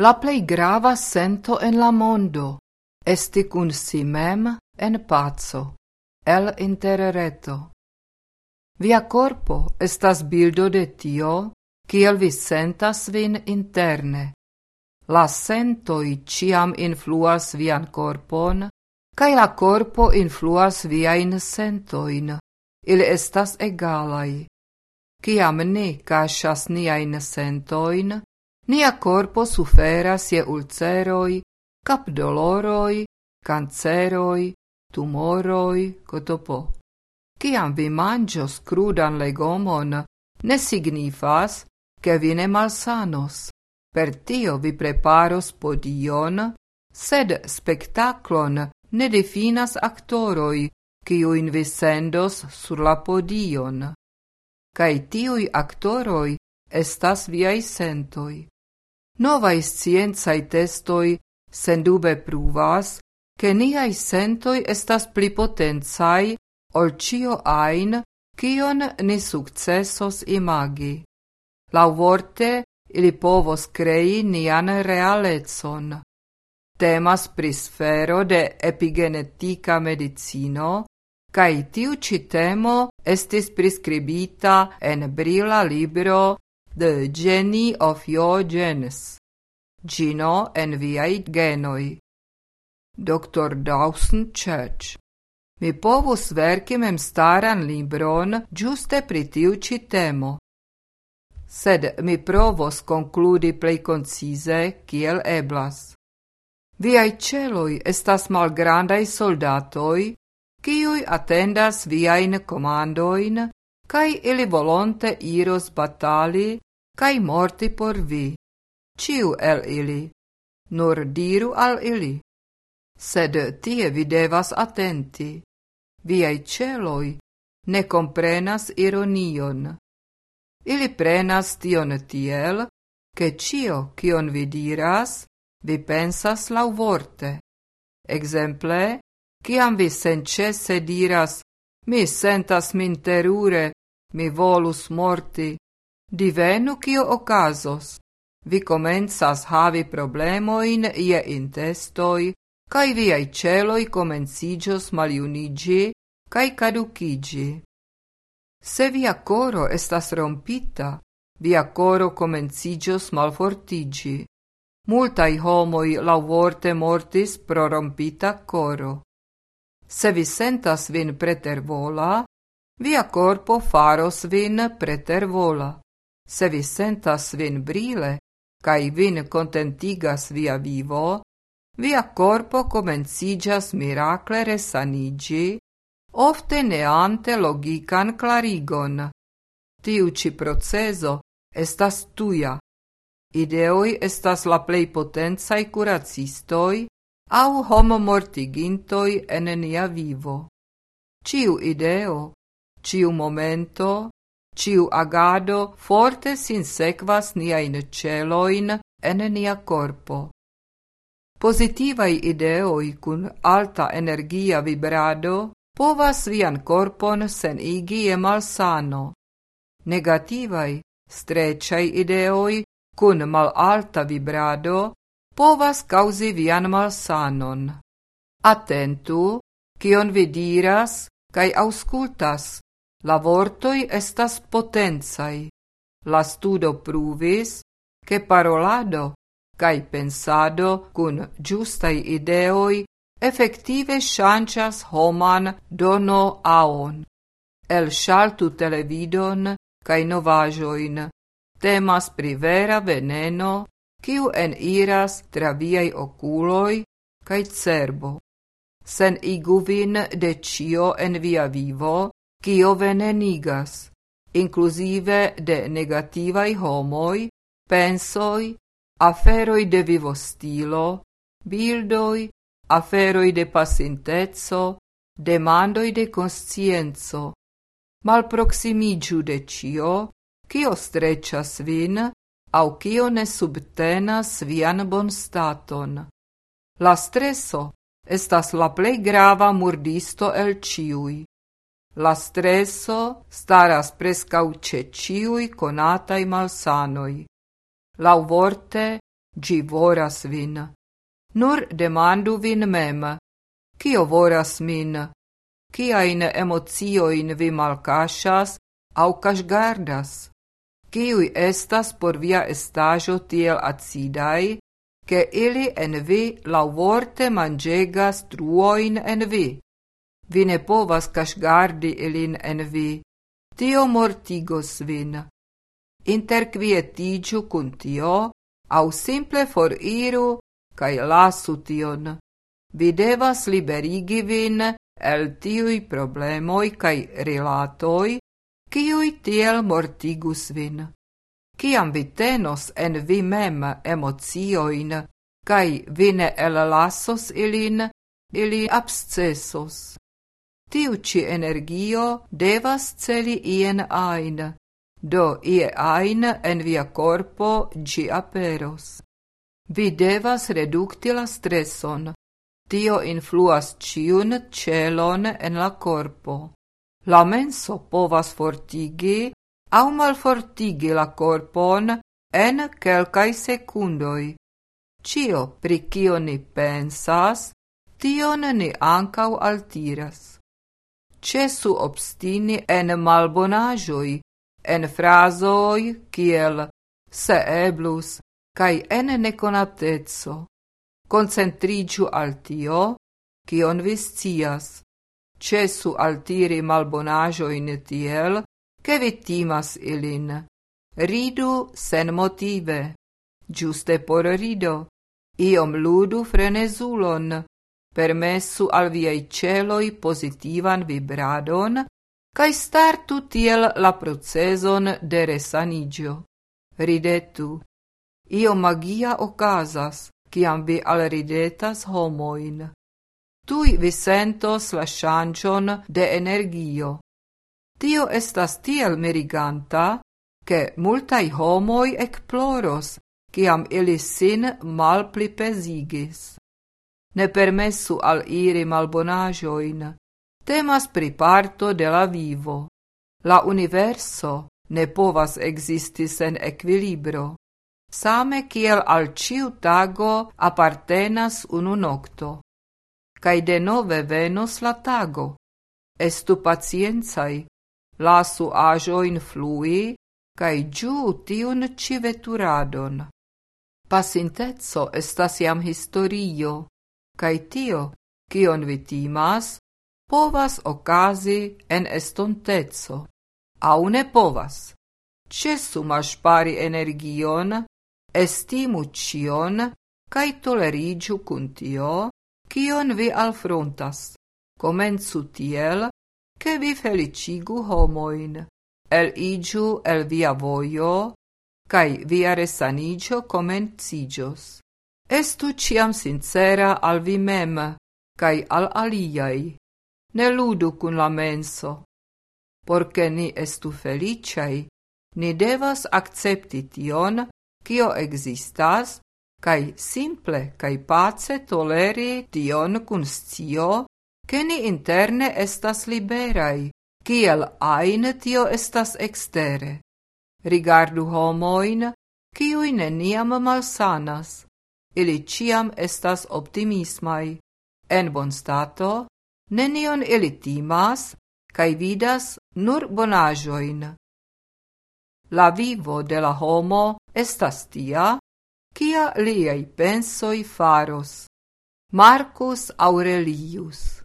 La plei grava sento en la mondo, esti cun si mem en pazzo, el interreto. Via corpo estas bildo de tio, kiel vi sentas vin interne. La sentoi ciam influas vian corpon, cae la corpo influas viain sentoin. Ili estas egalai. Ciam ni casas niain sentoin, nia corpo suferas je ulceroi, capdoloroi, canceroi, tumoroi, cotopo. Ciam vi mangios crudan legomon, ne signifas che vi ne malsanos. Per tio vi preparos podion, sed spectaclon ne definas actoroi, in vi sendos sur la podion. Cai tiui actoroi estas viai sentoi. Novai scienzai testoi sendube pruvas, che niai sentoi estas pli potenzai ol cio ain, cion ni successos imagi. Lau vorte, ili povos crei nian realetson. Temas pri sfero de epigenetica medicino, cae tiu ci temo estis prescribita en brila libro The Genie of Your Genes. Gino en viai genoi. Dr. Dawson Church. Mi povus verki mem staran libron giuste pri temo. Sed mi provos concludi plei concise kiel eblas. Viai celoi estas malgrandai soldatoi, kiui attendas viain comandoin, kai ili volonte iros batali, kai morti por vi ciu el ili, nur diru al ili. Sed tie vi devas attenti, viai celoi ne comprenas ironion. Ili prenas tion tiel, che cio cion vi diras, vi pensas lauvorte. Exemple, ciam vi sencesse diras, mi sentas min terure, mi volus morti, divenu cio ocasos vi comenzas havi problemoin ie intestoi, cae viai celoi comencigios maliunigi, cae caducigi. Se via coro estas rompita, via coro comencigios malfortigi. Multai homoi lauvorte mortis pro rompita coro. Se vi sentas vin pretervola, via corpo faros vin pretervola. Se vi sentas vin brile, cae vin contentigas via vivo, via corpo comencigas miracle resanigi, ofte neante logican clarigon. Tiu ci proceso estas tuia. Ideoi estas la plei potenzai curacistoi au homo mortigintoi en nia vivo. Ciu ideo, ciu momento, ciu agado forte sin sequas niain celoin en nia corpo. Positivai ideoi cun alta energia vibrado povas vian corpon sen igi e malsano. Negativai, strecai ideoi cun mal alta vibrado povas causi vian malsanon. Attentu, cion vi diras, cae auscultas, La vortoi estas potenzai. La studo pruvis, che parolado cae pensado cun giustai ideoi effective chanchas homan dono aon. El shaltu televidon cae novajoin. Temas pri vera veneno, kiu en iras tra viai oculoi cae cerbo. Sen iguvin de cio en via vivo, Cio venenigas, inclusive de negativai homoi, pensoi, aferoi de vivo stilo, bildoi, aferoi de pacientezzo, demandoi de conscienzo, malproximigiu de cio, cio strecias vin, au cio ne subtenas vian bonstaton. La stresso estas la plei grava murdisto el ciui. La stresso staras prescau ce ciui conatai malsanoi. Lau vorte, gi voras vin. Nur demandu vin mem, kio voras min, kiain emocioin vi malkaŝas au kaŝgardas, kiuj estas por via estaĵo tiel acidaj, ke ili en vi laŭvorte manĝegas truojn en vi. Vi ne povas kaŝgardi ilin en vi, tio mortigos vin. Interquietiĝu kun tio, au simple foriru kaj lasu tion. Vi devas liberigi vin el tiui problemoi kaj rilatoi, kiui tiel mortigus vin. Kiam vi tenos en vi mem emocioin, kaj vi ne lasos ilin, ili abscesos. Tiu ci energio devas celi ien ain, do ie ain en via corpo gi aperos. Vi devas redukti la stresson, Tio influas ciun celon en la corpo. La menso povas fortigi au malfortigi la corpon en quelcae secundoi. Cio pri cio ni pensas, tion ni ancau altiras. Cesu obstini en malbonajoi, en frazoi, kiel se eblus, kai en neconatezzo concentrigiu al tio, cion vi. Cesu altiri malbonajo in tiel, che vi timas ilin. Ridu sen motive, giuste por rido, iom ludu frenezulon, Permessu al viei celoi positivan vibradon cae startu tiel la proceson de resanigio. Ridetu. Io magia ocasas, ciam vi alridetas homoin. Tui vi sentos la shangion de energio. Tio estas tiel meriganta, che multai homoi ecploros, ciam ili sin malpli pesigis. Ne permessu al iri malbonajoin. Temas pri parto de la vivo. La universo ne povas existi sen equilibro same kiel al ciu tago appartenas unu nocto. Cai de nove venos la tago. Estu pacienzai, lasu ajo influi, cae giu tiun civeturadon. Pacintezzo estas iam historio, cae tio, cion vi timas, povas ocasi en estontezzo. Au ne povas. Cesu maspari energion, estimu cion, cae tolerigiu cun tio, cion vi alfrontas. Comenzu tiel, che vi felicigu homoin. El igiu el via voio, cae via resanigio comencigios. Estu ciam sincera al vi mem, cae al aliai. Ne ludu cun la menso. Porce ni estu felicei, ni devas accepti tion, kio existas, kai simple kai pace toleri tion kun scio, ke ni interne estas liberai, kiel ain tio estas extere. Rigardu homoin, kiui neniam malsanas, ili ciam estas optimismai. En bon stato, nenion ili timas, kai vidas nur bonajoin. La vivo de la homo estas tia, kia liei pensoi faros. Marcus Aurelius